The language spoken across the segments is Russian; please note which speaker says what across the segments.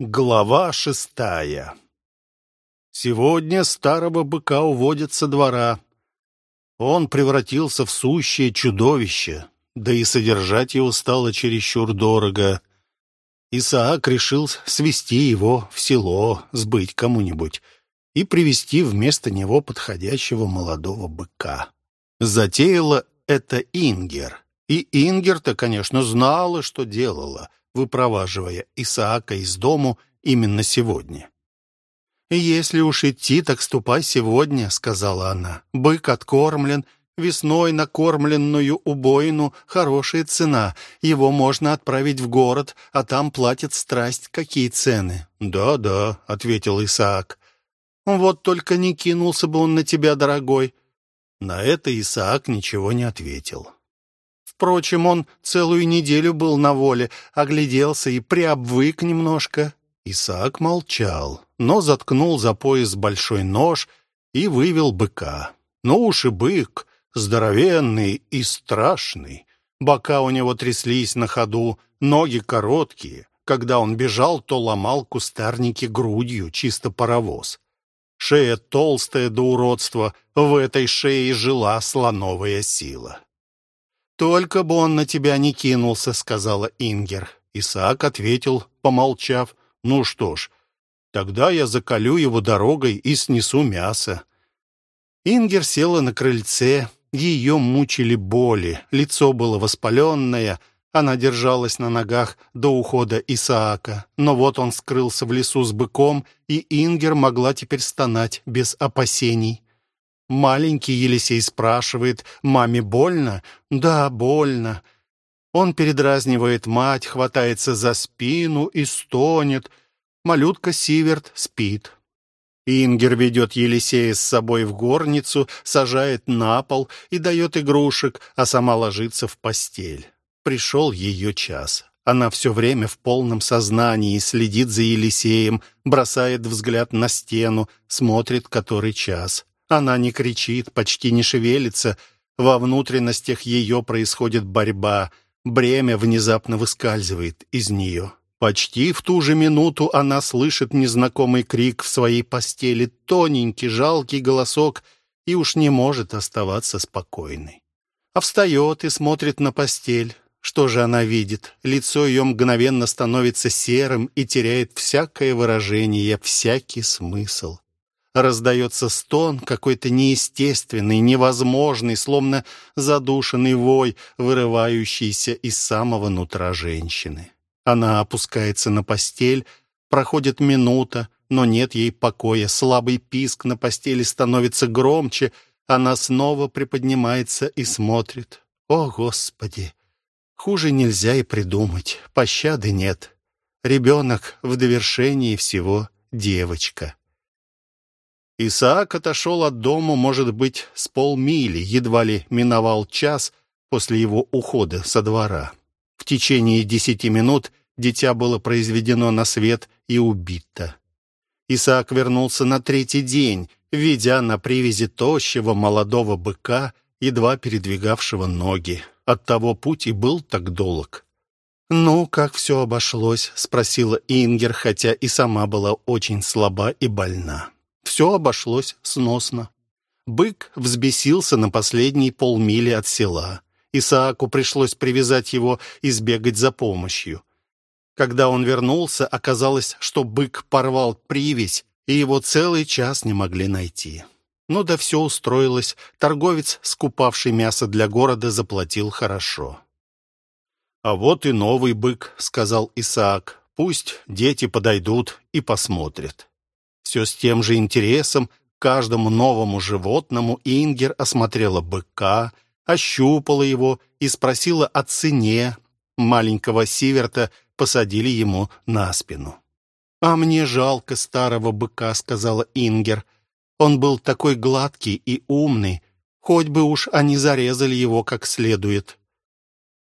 Speaker 1: Глава шестая Сегодня старого быка уводят со двора. Он превратился в сущее чудовище, да и содержать его стало чересчур дорого. Исаак решил свести его в село, сбыть кому-нибудь и привести вместо него подходящего молодого быка. Затеяла это Ингер. И Ингер-то, конечно, знала, что делала, выпроваживая Исаака из дому именно сегодня. «Если уж идти, так ступай сегодня», — сказала она. «Бык откормлен, весной накормленную убоину хорошая цена. Его можно отправить в город, а там платят страсть какие цены». «Да-да», — ответил Исаак. «Вот только не кинулся бы он на тебя, дорогой». На это Исаак ничего не ответил. Впрочем, он целую неделю был на воле, огляделся и приобвык немножко. Исаак молчал, но заткнул за пояс большой нож и вывел быка. Ну уж и бык, здоровенный и страшный. Бока у него тряслись на ходу, ноги короткие. Когда он бежал, то ломал кустарники грудью, чисто паровоз. Шея толстая до уродства, в этой шее жила слоновая сила. «Только бы он на тебя не кинулся», — сказала Ингер. Исаак ответил, помолчав, ну что ж, тогда я закалю его дорогой и снесу мясо. Ингер села на крыльце, ее мучили боли, лицо было воспаленное, она держалась на ногах до ухода Исаака. Но вот он скрылся в лесу с быком, и Ингер могла теперь стонать без опасений. Маленький Елисей спрашивает, «Маме больно?» «Да, больно». Он передразнивает мать, хватается за спину и стонет. Малютка Сиверт спит. Ингер ведет Елисея с собой в горницу, сажает на пол и дает игрушек, а сама ложится в постель. Пришел ее час. Она все время в полном сознании следит за Елисеем, бросает взгляд на стену, смотрит который час. Она не кричит, почти не шевелится. Во внутренностях ее происходит борьба — Бремя внезапно выскальзывает из нее. Почти в ту же минуту она слышит незнакомый крик в своей постели, тоненький, жалкий голосок, и уж не может оставаться спокойной. А встает и смотрит на постель. Что же она видит? Лицо ее мгновенно становится серым и теряет всякое выражение, всякий смысл. Раздается стон, какой-то неестественный, невозможный, словно задушенный вой, вырывающийся из самого нутра женщины. Она опускается на постель, проходит минута, но нет ей покоя. Слабый писк на постели становится громче. Она снова приподнимается и смотрит. О, Господи! Хуже нельзя и придумать. Пощады нет. Ребенок в довершении всего девочка. Исаак отошел от дома, может быть, с полмили, едва ли миновал час после его ухода со двора. В течение десяти минут дитя было произведено на свет и убито. Исаак вернулся на третий день, ведя на привязи тощего молодого быка, едва передвигавшего ноги. Оттого путь и был так долг. «Ну, как все обошлось?» — спросила Ингер, хотя и сама была очень слаба и больна. Все обошлось сносно. Бык взбесился на последней полмили от села. Исааку пришлось привязать его и сбегать за помощью. Когда он вернулся, оказалось, что бык порвал привязь, и его целый час не могли найти. Ну да все устроилось. Торговец, скупавший мясо для города, заплатил хорошо. «А вот и новый бык», — сказал Исаак. «Пусть дети подойдут и посмотрят». Все с тем же интересом каждому новому животному Ингер осмотрела быка, ощупала его и спросила о цене. Маленького Сиверта посадили ему на спину. «А мне жалко старого быка», — сказала Ингер. «Он был такой гладкий и умный. Хоть бы уж они зарезали его как следует».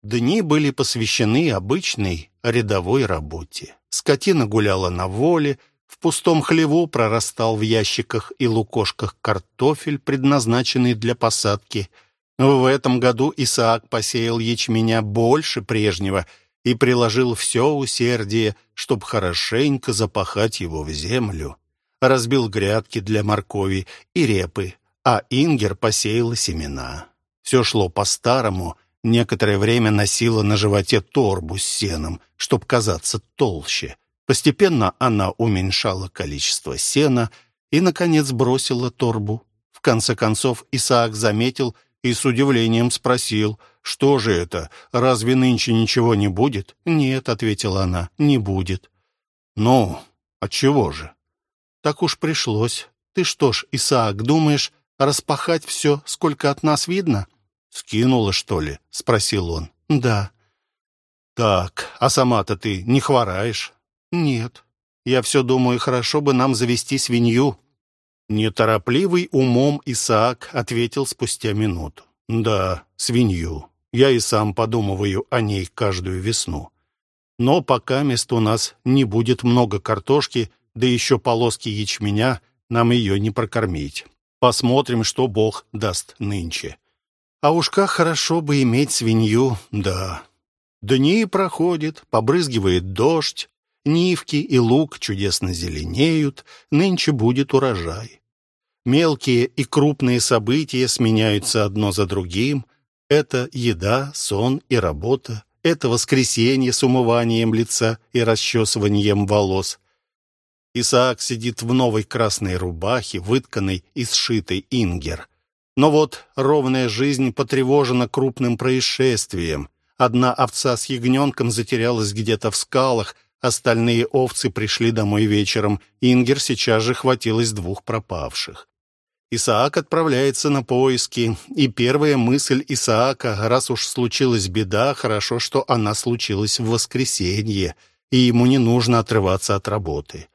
Speaker 1: Дни были посвящены обычной рядовой работе. Скотина гуляла на воле, в пустом хлеву прорастал в ящиках и лукошках картофель, предназначенный для посадки. В этом году Исаак посеял ячменя больше прежнего и приложил все усердие, чтобы хорошенько запахать его в землю. Разбил грядки для моркови и репы, а Ингер посеяла семена. Все шло по-старому, некоторое время носила на животе торбу с сеном, чтобы казаться толще. Постепенно она уменьшала количество сена и, наконец, бросила торбу. В конце концов Исаак заметил и с удивлением спросил, «Что же это? Разве нынче ничего не будет?» «Нет», — ответила она, — «не будет». «Ну, отчего же?» «Так уж пришлось. Ты что ж, Исаак, думаешь, распахать все, сколько от нас видно?» «Скинула, что ли?» — спросил он. «Да». «Так, а сама-то ты не хвораешь?» «Нет. Я все думаю, хорошо бы нам завести свинью». Неторопливый умом Исаак ответил спустя минуту. «Да, свинью. Я и сам подумываю о ней каждую весну. Но пока мест у нас не будет много картошки, да еще полоски ячменя, нам ее не прокормить. Посмотрим, что Бог даст нынче. А уж как хорошо бы иметь свинью, да. Дни проходят, побрызгивает дождь, нивки и лук чудесно зеленеют, нынче будет урожай. Мелкие и крупные события сменяются одно за другим. Это еда, сон и работа. Это воскресенье с умыванием лица и расчесыванием волос. Исаак сидит в новой красной рубахе, вытканной и сшитой ингер. Но вот ровная жизнь потревожена крупным происшествием. Одна овца с ягненком затерялась где-то в скалах, остальные овцы пришли домой вечером. Ингер сейчас же хватилась двух пропавших. Исаак отправляется на поиски, и первая мысль Исаака, раз уж случилась беда, хорошо, что она случилась в воскресенье, и ему не нужно отрываться от работы.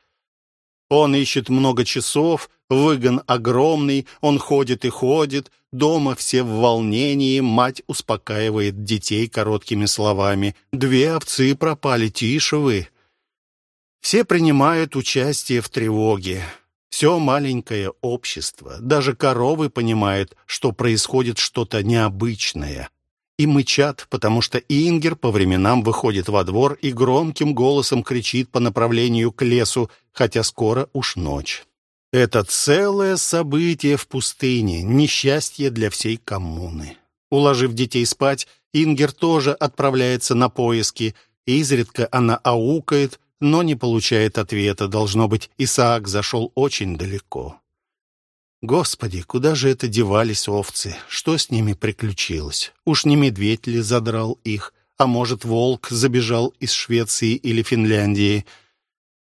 Speaker 1: Он ищет много часов, выгон огромный, он ходит и ходит, дома все в волнении, мать успокаивает детей короткими словами. «Две овцы пропали, тише вы». Все принимают участие в тревоге. Все маленькое общество, даже коровы понимают, что происходит что-то необычное и мычат, потому что Ингер по временам выходит во двор и громким голосом кричит по направлению к лесу, хотя скоро уж ночь. Это целое событие в пустыне, несчастье для всей коммуны. Уложив детей спать, Ингер тоже отправляется на поиски. Изредка она аукает, но не получает ответа. Должно быть, Исаак зашел очень далеко. Господи, куда же это девались овцы? Что с ними приключилось? Уж не медведь ли задрал их? А может, волк забежал из Швеции или Финляндии?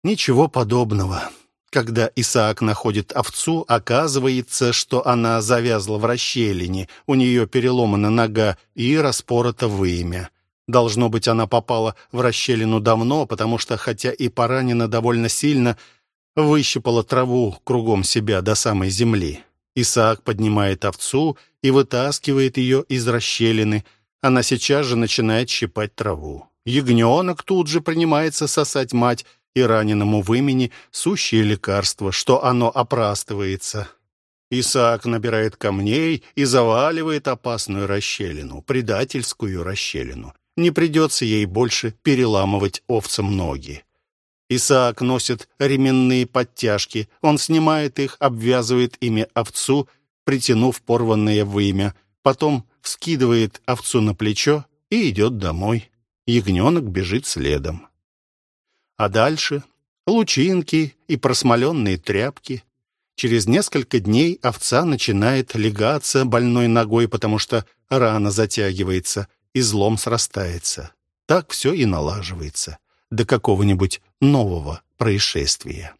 Speaker 1: Ничего подобного. Когда Исаак находит овцу, оказывается, что она завязла в расщелине, у нее переломана нога и распорота вымя. Должно быть, она попала в расщелину давно, потому что, хотя и поранена довольно сильно, выщипала траву кругом себя до самой земли. Исаак поднимает овцу и вытаскивает ее из расщелины. Она сейчас же начинает щипать траву. Ягненок тут же принимается сосать мать и раненому в имени сущее лекарство, что оно опрастывается. Исаак набирает камней и заваливает опасную расщелину, предательскую расщелину. Не придется ей больше переламывать овцам ноги. Исаак носит ременные подтяжки. Он снимает их, обвязывает ими овцу, притянув порванное вымя. Потом вскидывает овцу на плечо и идет домой. Ягненок бежит следом. А дальше лучинки и просмоленные тряпки. Через несколько дней овца начинает легаться больной ногой, потому что рана затягивается, и злом срастается. Так все и налаживается до какого-нибудь нового происшествия.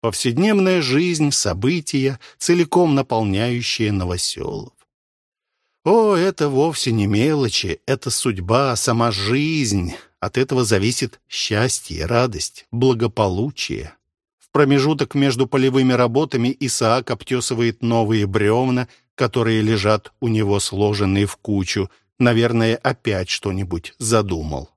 Speaker 1: Повседневная жизнь, события, целиком наполняющие новоселов. О, это вовсе не мелочи, это судьба, сама жизнь. От этого зависит счастье, радость, благополучие. В промежуток между полевыми работами Исаак обтесывает новые бревна, которые лежат у него сложенные в кучу. Наверное, опять что-нибудь задумал.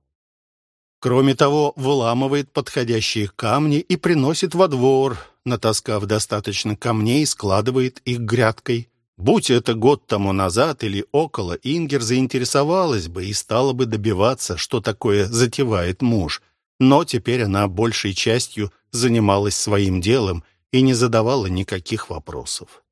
Speaker 1: Кроме того, выламывает подходящие камни и приносит во двор. Натаскав достаточно камней, складывает их грядкой. Будь это год тому назад или около, Ингер заинтересовалась бы и стала бы добиваться, что такое затевает муж. Но теперь она большей частью занималась своим делом и не задавала никаких вопросов.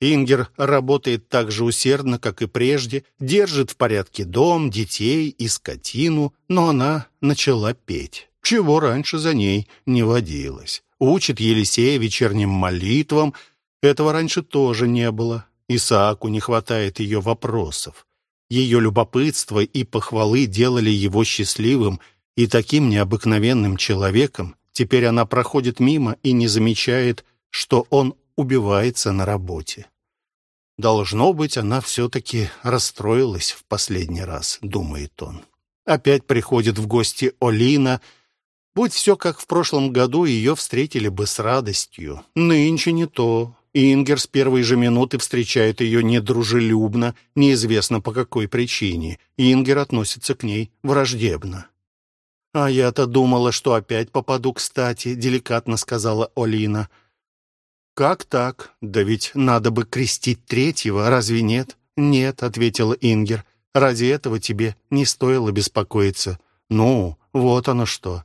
Speaker 1: Ингер работает так же усердно, как и прежде, держит в порядке дом, детей и скотину, но она начала петь, чего раньше за ней не водилось. Учит Елисея вечерним молитвам, этого раньше тоже не было. Исааку не хватает ее вопросов. Ее любопытство и похвалы делали его счастливым и таким необыкновенным человеком. Теперь она проходит мимо и не замечает, что он убивается на работе. Должно быть, она все-таки расстроилась в последний раз, думает он. Опять приходит в гости Олина. Будь все как в прошлом году, ее встретили бы с радостью. Нынче не то. Ингер с первой же минуты встречает ее недружелюбно, неизвестно по какой причине. Ингер относится к ней враждебно. «А я-то думала, что опять попаду кстати», — деликатно сказала Олина. «Как так? Да ведь надо бы крестить третьего, разве нет?» «Нет», — ответила Ингер. «Ради этого тебе не стоило беспокоиться». «Ну, вот оно что».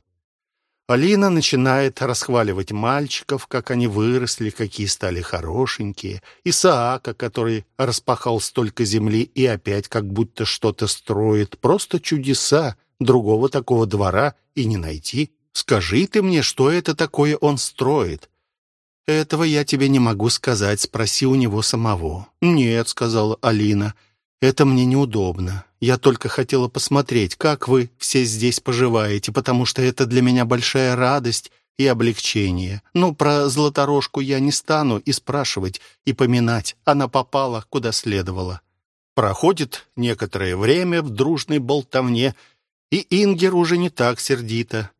Speaker 1: Алина начинает расхваливать мальчиков, как они выросли, какие стали хорошенькие. Исаака, который распахал столько земли и опять как будто что-то строит. Просто чудеса. Другого такого двора и не найти. Скажи ты мне, что это такое он строит? «Этого я тебе не могу сказать, спроси у него самого». «Нет», — сказала Алина, — «это мне неудобно. Я только хотела посмотреть, как вы все здесь поживаете, потому что это для меня большая радость и облегчение. Ну, про Златорожку я не стану и спрашивать, и поминать. Она попала, куда следовало». Проходит некоторое время в дружной болтовне, и Ингер уже не так сердито.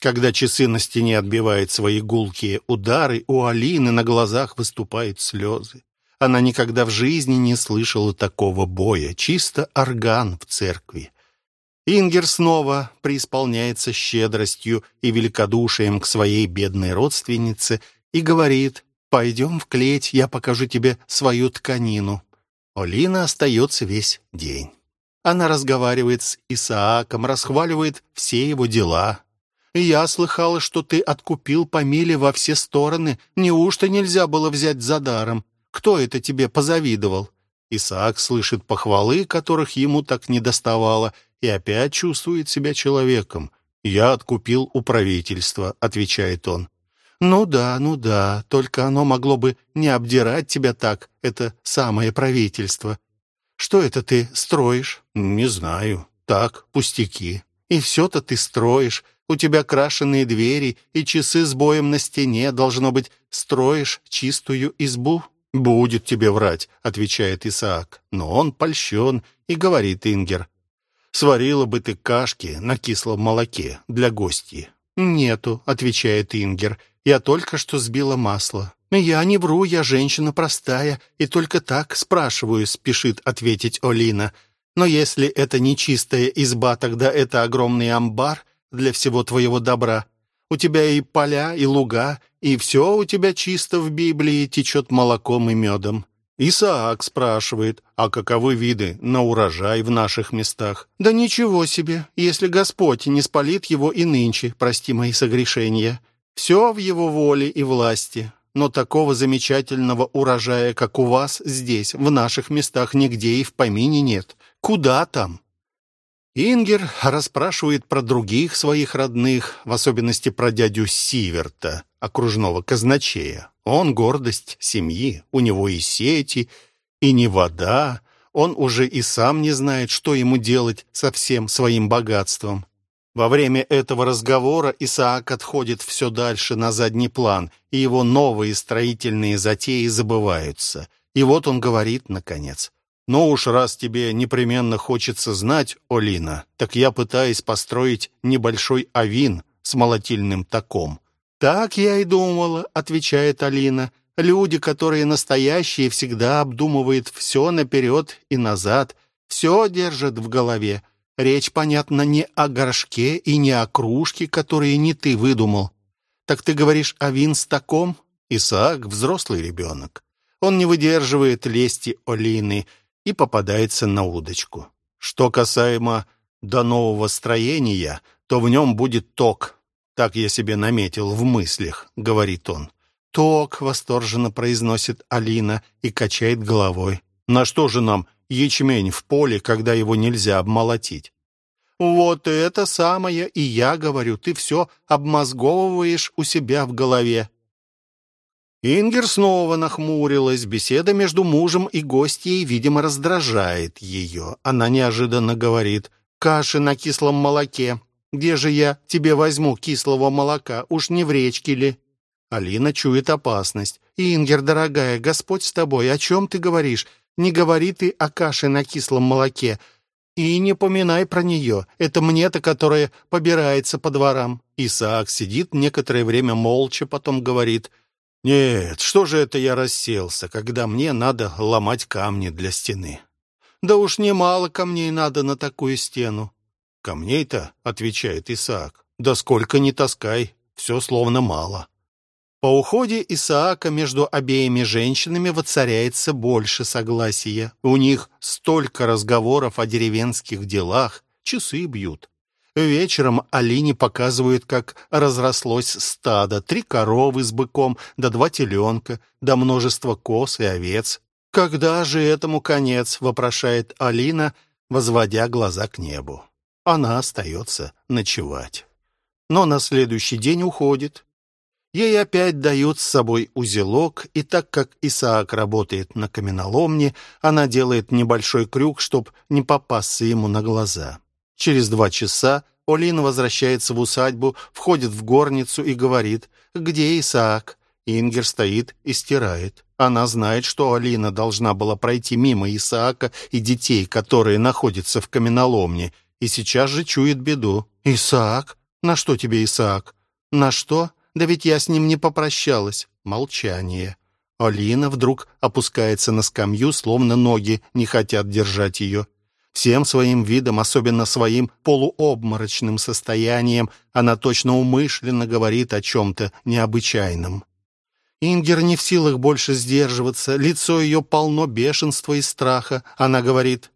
Speaker 1: Когда часы на стене отбивают свои гулкие удары, у Алины на глазах выступают слезы. Она никогда в жизни не слышала такого боя, чисто орган в церкви. Ингер снова преисполняется щедростью и великодушием к своей бедной родственнице и говорит «Пойдем в клеть, я покажу тебе свою тканину». Олина остается весь день. Она разговаривает с Исааком, расхваливает все его дела, я слыхала, что ты откупил по миле во все стороны. Неужто нельзя было взять за даром? Кто это тебе позавидовал?» Исаак слышит похвалы, которых ему так не доставало, и опять чувствует себя человеком. «Я откупил у правительства», — отвечает он. «Ну да, ну да, только оно могло бы не обдирать тебя так, это самое правительство. Что это ты строишь?» «Не знаю. Так, пустяки. И все-то ты строишь. У тебя крашеные двери и часы с боем на стене. Должно быть, строишь чистую избу?» «Будет тебе врать», — отвечает Исаак. Но он польщен и говорит Ингер. «Сварила бы ты кашки на кислом молоке для гостей». «Нету», — отвечает Ингер. «Я только что сбила масло». «Я не вру, я женщина простая, и только так спрашиваю», — спешит ответить Олина. «Но если это не чистая изба, тогда это огромный амбар, для всего твоего добра. У тебя и поля, и луга, и все у тебя чисто в Библии течет молоком и медом. Исаак спрашивает, а каковы виды на урожай в наших местах? Да ничего себе, если Господь не спалит его и нынче, прости мои согрешения. Все в его воле и власти. Но такого замечательного урожая, как у вас здесь, в наших местах, нигде и в помине нет. Куда там? Ингер расспрашивает про других своих родных, в особенности про дядю Сиверта, окружного казначея. Он гордость семьи, у него и сети, и не вода. Он уже и сам не знает, что ему делать со всем своим богатством. Во время этого разговора Исаак отходит все дальше на задний план, и его новые строительные затеи забываются. И вот он говорит, наконец, но уж раз тебе непременно хочется знать, Олина, так я пытаюсь построить небольшой авин с молотильным таком. «Так я и думала», — отвечает Алина. «Люди, которые настоящие, всегда обдумывают все наперед и назад, все держат в голове. Речь, понятно, не о горшке и не о кружке, которые не ты выдумал. Так ты говоришь о вин с таком?» Исаак — взрослый ребенок. Он не выдерживает лести Олины и попадается на удочку. Что касаемо до нового строения, то в нем будет ток. Так я себе наметил в мыслях, говорит он. «Ток», — восторженно произносит Алина и качает головой. «На что же нам ячмень в поле, когда его нельзя обмолотить?» «Вот это самое и я говорю, ты все обмозговываешь у себя в голове». Ингер снова нахмурилась. Беседа между мужем и гостьей, видимо, раздражает ее. Она неожиданно говорит «Каши на кислом молоке. Где же я тебе возьму кислого молока? Уж не в речке ли?» Алина чует опасность. «Ингер, дорогая, Господь с тобой, о чем ты говоришь? Не говори ты о каше на кислом молоке. И не поминай про нее. Это мне-то, которая побирается по дворам». Исаак сидит некоторое время молча, потом говорит «Нет, что же это я расселся, когда мне надо ломать камни для стены?» «Да уж немало камней надо на такую стену». «Камней-то», — отвечает Исаак, — «да сколько ни таскай, все словно мало». По уходе Исаака между обеими женщинами воцаряется больше согласия. У них столько разговоров о деревенских делах, часы бьют. Вечером Алине показывают, как разрослось стадо, три коровы с быком, да два теленка, да множество коз и овец. «Когда же этому конец?» — вопрошает Алина, возводя глаза к небу. Она остается ночевать. Но на следующий день уходит. Ей опять дают с собой узелок, и так как Исаак работает на каменоломне, она делает небольшой крюк, чтобы не попасться ему на глаза. Через два часа Олина возвращается в усадьбу, входит в горницу и говорит «Где Исаак?» Ингер стоит и стирает. Она знает, что Алина должна была пройти мимо Исаака и детей, которые находятся в каменоломне, и сейчас же чует беду. «Исаак? На что тебе Исаак? На что?» Да ведь я с ним не попрощалась. Молчание. Алина вдруг опускается на скамью, словно ноги не хотят держать ее. Всем своим видом, особенно своим полуобморочным состоянием, она точно умышленно говорит о чем-то необычайном. Ингер не в силах больше сдерживаться, лицо ее полно бешенства и страха. Она говорит,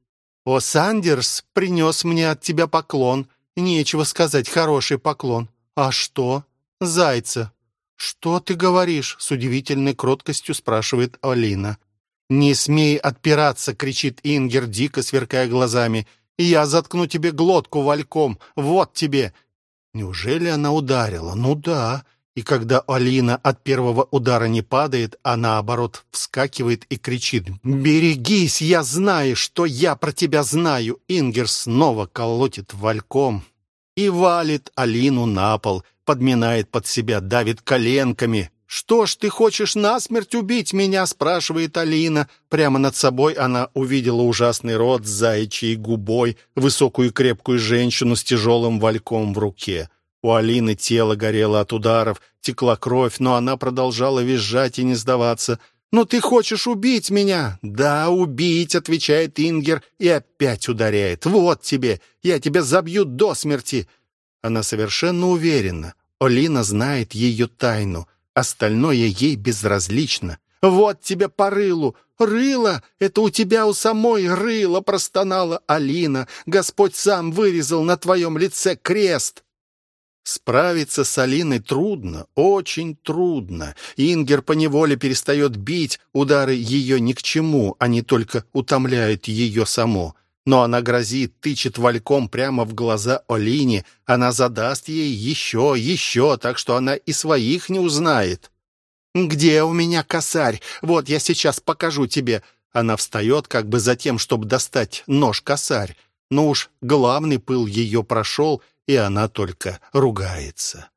Speaker 1: «О, Сандерс принес мне от тебя поклон. Нечего сказать, хороший поклон. А что? зайца». «Что ты говоришь?» — с удивительной кроткостью спрашивает Алина. «Не смей отпираться!» — кричит Ингер, дико сверкая глазами. «Я заткну тебе глотку вальком! Вот тебе!» Неужели она ударила? Ну да. И когда Алина от первого удара не падает, а наоборот вскакивает и кричит «Берегись! Я знаю, что я про тебя знаю!» Ингер снова колотит вальком и валит Алину на пол, подминает под себя, давит коленками. «Что ж, ты хочешь насмерть убить меня?» — спрашивает Алина. Прямо над собой она увидела ужасный рот с заячьей губой, высокую крепкую женщину с тяжелым вальком в руке. У Алины тело горело от ударов, текла кровь, но она продолжала визжать и не сдаваться. «Но ты хочешь убить меня?» «Да, убить», — отвечает Ингер и опять ударяет. «Вот тебе, я тебя забью до смерти». Она совершенно уверена. Олина знает ее тайну. Остальное ей безразлично. «Вот тебе по рылу! Рыло! Это у тебя у самой рыло!» простонала Алина. «Господь сам вырезал на твоем лице крест!» Справиться с Алиной трудно, очень трудно. Ингер поневоле перестает бить, удары ее ни к чему, они только утомляют ее само. Но она грозит, тычет вальком прямо в глаза Олине. Она задаст ей еще, еще, так что она и своих не узнает. «Где у меня косарь? Вот я сейчас покажу тебе». Она встает как бы за тем, чтобы достать нож-косарь. Но уж главный пыл ее прошел, и она только ругается.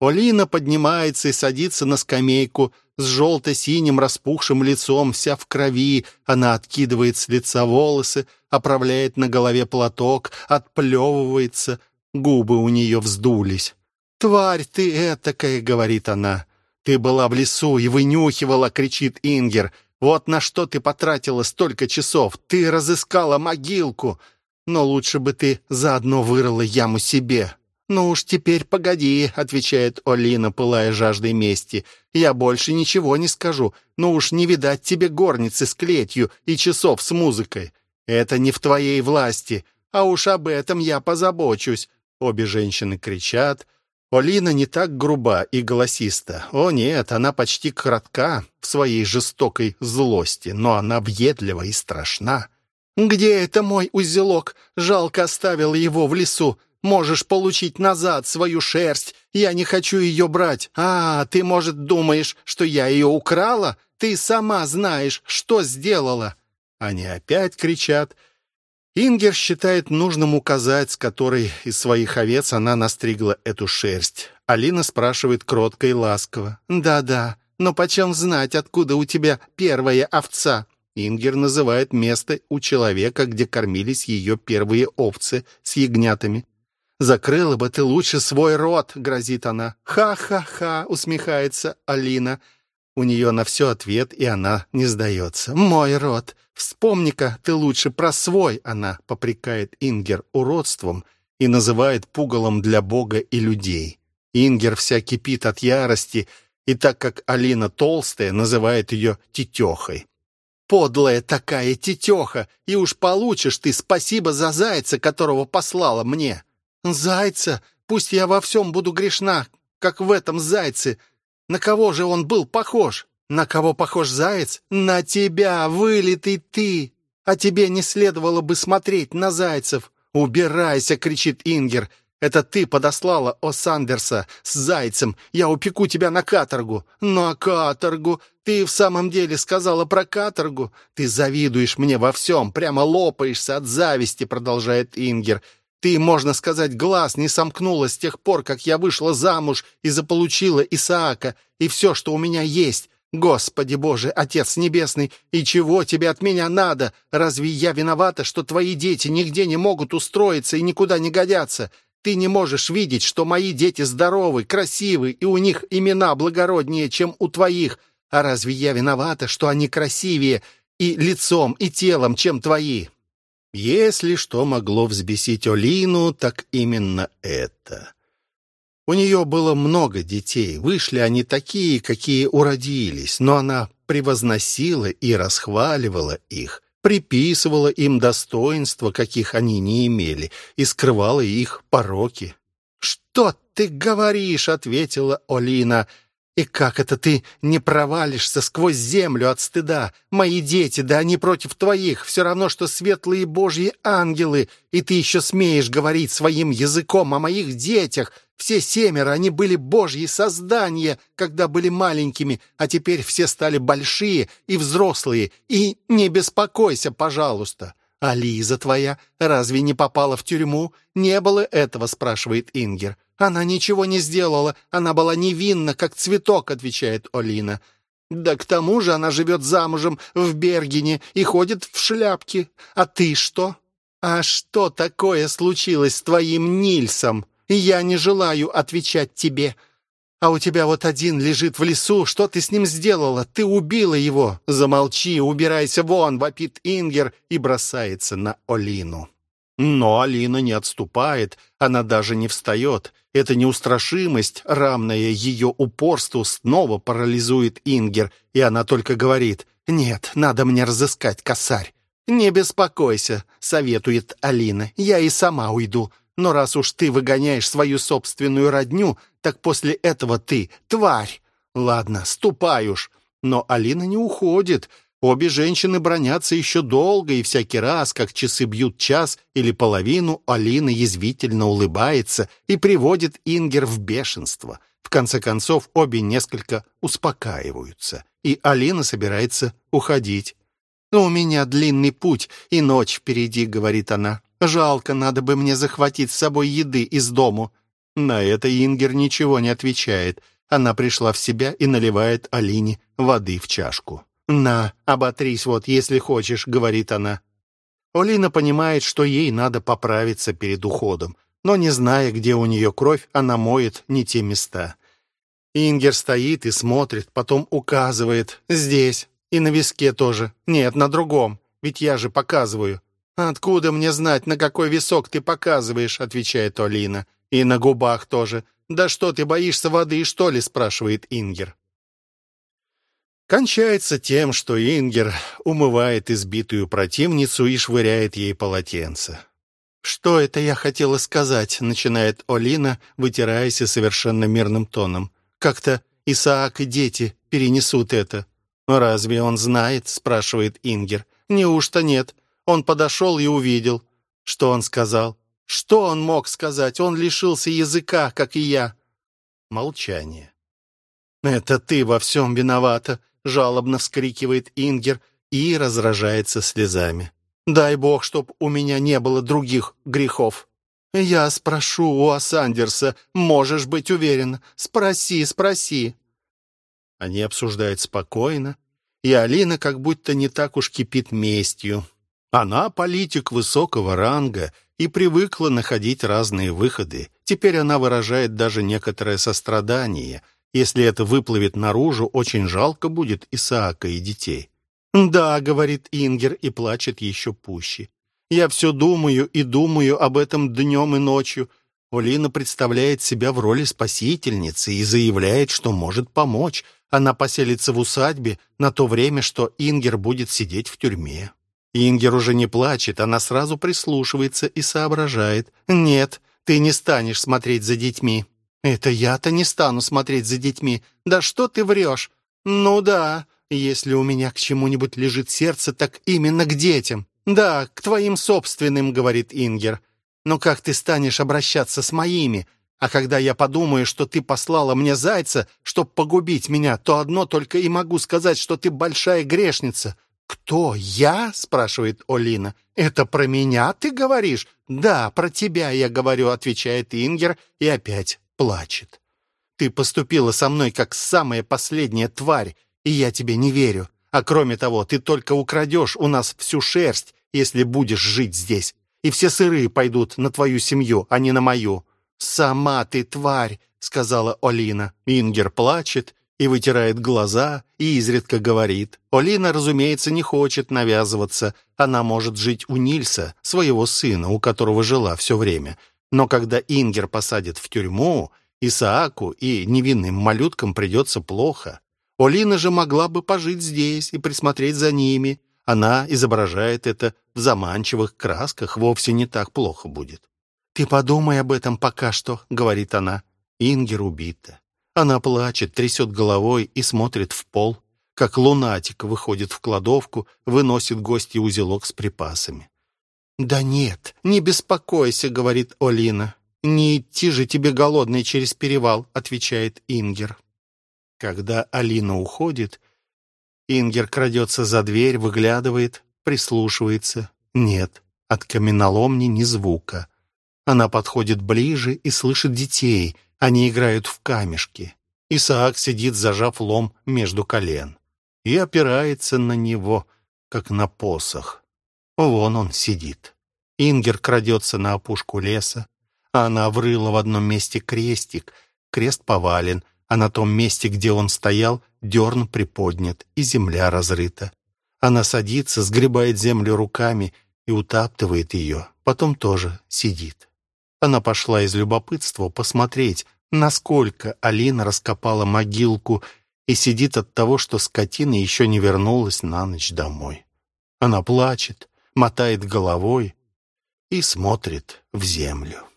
Speaker 1: Олина поднимается и садится на скамейку с желто-синим распухшим лицом, вся в крови. Она откидывает с лица волосы, оправляет на голове платок, отплевывается. Губы у нее вздулись. «Тварь ты этакая!» — говорит она. «Ты была в лесу и вынюхивала!» — кричит Ингер. «Вот на что ты потратила столько часов! Ты разыскала могилку! Но лучше бы ты заодно вырыла яму себе!» «Ну уж теперь погоди», — отвечает Олина, пылая жаждой мести. «Я больше ничего не скажу. Ну уж не видать тебе горницы с клетью и часов с музыкой. Это не в твоей власти, а уж об этом я позабочусь». Обе женщины кричат. Олина не так груба и голосиста. О нет, она почти кратка в своей жестокой злости, но она въедлива и страшна. «Где это мой узелок? Жалко оставил его в лесу. Можешь получить назад свою шерсть. Я не хочу ее брать. А, ты, может, думаешь, что я ее украла? Ты сама знаешь, что сделала». Они опять кричат. Ингер считает нужным указать, с которой из своих овец она настригла эту шерсть. Алина спрашивает кротко и ласково. «Да-да, но почем знать, откуда у тебя первая овца?» Ингер называет место у человека, где кормились ее первые овцы с ягнятами. «Закрыла бы ты лучше свой рот», — грозит она. «Ха-ха-ха», — усмехается Алина. У нее на все ответ, и она не сдается. «Мой рот! Вспомни-ка ты лучше про свой!» Она попрекает Ингер уродством и называет пугалом для Бога и людей. Ингер вся кипит от ярости, и так как Алина толстая, называет ее тетехой. «Подлая такая тетеха! И уж получишь ты спасибо за зайца, которого послала мне!» «Зайца? Пусть я во всем буду грешна, как в этом зайце. На кого же он был похож? На кого похож заяц? На тебя, вылитый ты! А тебе не следовало бы смотреть на зайцев!» «Убирайся!» — кричит Ингер. «Это ты подослала О Сандерса с зайцем. Я упеку тебя на каторгу». «На каторгу? Ты в самом деле сказала про каторгу? Ты завидуешь мне во всем, прямо лопаешься от зависти», — продолжает Ингер. Ты, можно сказать, глаз не сомкнула с тех пор, как я вышла замуж и заполучила Исаака, и все, что у меня есть. Господи Боже, Отец Небесный, и чего тебе от меня надо? Разве я виновата, что твои дети нигде не могут устроиться и никуда не годятся? Ты не можешь видеть, что мои дети здоровы, красивы, и у них имена благороднее, чем у твоих. А разве я виновата, что они красивее и лицом, и телом, чем твои? Если что могло взбесить Олину, так именно это. У нее было много детей, вышли они такие, какие уродились, но она превозносила и расхваливала их, приписывала им достоинства, каких они не имели, и скрывала их пороки. «Что ты говоришь?» — ответила Олина — и как это ты не провалишься сквозь землю от стыда? Мои дети, да они против твоих, все равно, что светлые божьи ангелы, и ты еще смеешь говорить своим языком о моих детях. Все семеро, они были божьи создания, когда были маленькими, а теперь все стали большие и взрослые, и не беспокойся, пожалуйста. А Лиза твоя разве не попала в тюрьму? Не было этого, спрашивает Ингер. «Она ничего не сделала, она была невинна, как цветок», — отвечает Олина. «Да к тому же она живет замужем в Бергене и ходит в шляпке. А ты что?» «А что такое случилось с твоим Нильсом? Я не желаю отвечать тебе. А у тебя вот один лежит в лесу. Что ты с ним сделала? Ты убила его. Замолчи, убирайся вон!» — вопит Ингер и бросается на Олину. Но Алина не отступает, она даже не встает. Эта неустрашимость, равная ее упорству, снова парализует Ингер, и она только говорит «Нет, надо мне разыскать косарь». «Не беспокойся», — советует Алина, — «я и сама уйду. Но раз уж ты выгоняешь свою собственную родню, так после этого ты тварь. Ладно, ступай уж». Но Алина не уходит, — Обе женщины бронятся еще долго, и всякий раз, как часы бьют час или половину, Алина язвительно улыбается и приводит Ингер в бешенство. В конце концов, обе несколько успокаиваются, и Алина собирается уходить. «У меня длинный путь и ночь впереди», — говорит она. «Жалко, надо бы мне захватить с собой еды из дому». На это Ингер ничего не отвечает. Она пришла в себя и наливает Алине воды в чашку. «На, оботрись вот, если хочешь», — говорит она. Олина понимает, что ей надо поправиться перед уходом, но, не зная, где у нее кровь, она моет не те места. Ингер стоит и смотрит, потом указывает «здесь» и на виске тоже. «Нет, на другом, ведь я же показываю». «Откуда мне знать, на какой висок ты показываешь?» — отвечает Олина. И на губах тоже. «Да что, ты боишься воды, что ли?» — спрашивает Ингер. Кончается тем, что Ингер умывает избитую противницу и швыряет ей полотенце. «Что это я хотела сказать?» — начинает Олина, вытираясь совершенно мирным тоном. «Как-то Исаак и дети перенесут это». «Разве он знает?» — спрашивает Ингер. «Неужто нет? Он подошел и увидел». Что он сказал? Что он мог сказать? Он лишился языка, как и я. Молчание. «Это ты во всем виновата», — жалобно вскрикивает Ингер и разражается слезами. «Дай бог, чтоб у меня не было других грехов». «Я спрошу у Асандерса, можешь быть уверен. Спроси, спроси». Они обсуждают спокойно, и Алина как будто не так уж кипит местью. Она политик высокого ранга и привыкла находить разные выходы. Теперь она выражает даже некоторое сострадание. Если это выплывет наружу, очень жалко будет Исаака и детей. «Да», — говорит Ингер и плачет еще пуще. «Я все думаю и думаю об этом днем и ночью. Олина представляет себя в роли спасительницы и заявляет, что может помочь. Она поселится в усадьбе на то время, что Ингер будет сидеть в тюрьме. Ингер уже не плачет, она сразу прислушивается и соображает. «Нет, ты не станешь смотреть за детьми». «Это я-то не стану смотреть за детьми. Да что ты врешь?» «Ну да, если у меня к чему-нибудь лежит сердце, так именно к детям». «Да, к твоим собственным», — говорит Ингер. «Но как ты станешь обращаться с моими? А когда я подумаю, что ты послала мне зайца, чтоб погубить меня, то одно только и могу сказать, что ты большая грешница. «Кто, я?» — спрашивает Олина. «Это про меня ты говоришь?» «Да, про тебя я говорю», — отвечает Ингер и опять плачет. «Ты поступила со мной как самая последняя тварь, и я тебе не верю. А кроме того, ты только украдешь у нас всю шерсть, если будешь жить здесь, и все сыры пойдут на твою семью, а не на мою». «Сама ты тварь», — сказала Олина. Ингер плачет, и вытирает глаза, и изредка говорит. Олина, разумеется, не хочет навязываться. Она может жить у Нильса, своего сына, у которого жила все время. Но когда Ингер посадит в тюрьму, Исааку и невинным малюткам придется плохо. Олина же могла бы пожить здесь и присмотреть за ними. Она изображает это в заманчивых красках, вовсе не так плохо будет. «Ты подумай об этом пока что», — говорит она. Ингер убита. Она плачет, трясет головой и смотрит в пол, как лунатик выходит в кладовку, выносит гости узелок с припасами. «Да нет, не беспокойся», — говорит Олина. «Не идти же тебе голодной через перевал», — отвечает Ингер. Когда Алина уходит, Ингер крадется за дверь, выглядывает, прислушивается. Нет, от каменоломни ни звука. Она подходит ближе и слышит детей — они играют в камешки. Исаак сидит, зажав лом между колен, и опирается на него, как на посох. Вон он сидит. Ингер крадется на опушку леса, она врыла в одном месте крестик. Крест повален, а на том месте, где он стоял, дерн приподнят, и земля разрыта. Она садится, сгребает землю руками и утаптывает ее, потом тоже сидит. Она пошла из любопытства посмотреть, насколько Алина раскопала могилку и сидит от того, что скотина еще не вернулась на ночь домой. Она плачет, мотает головой и смотрит в землю.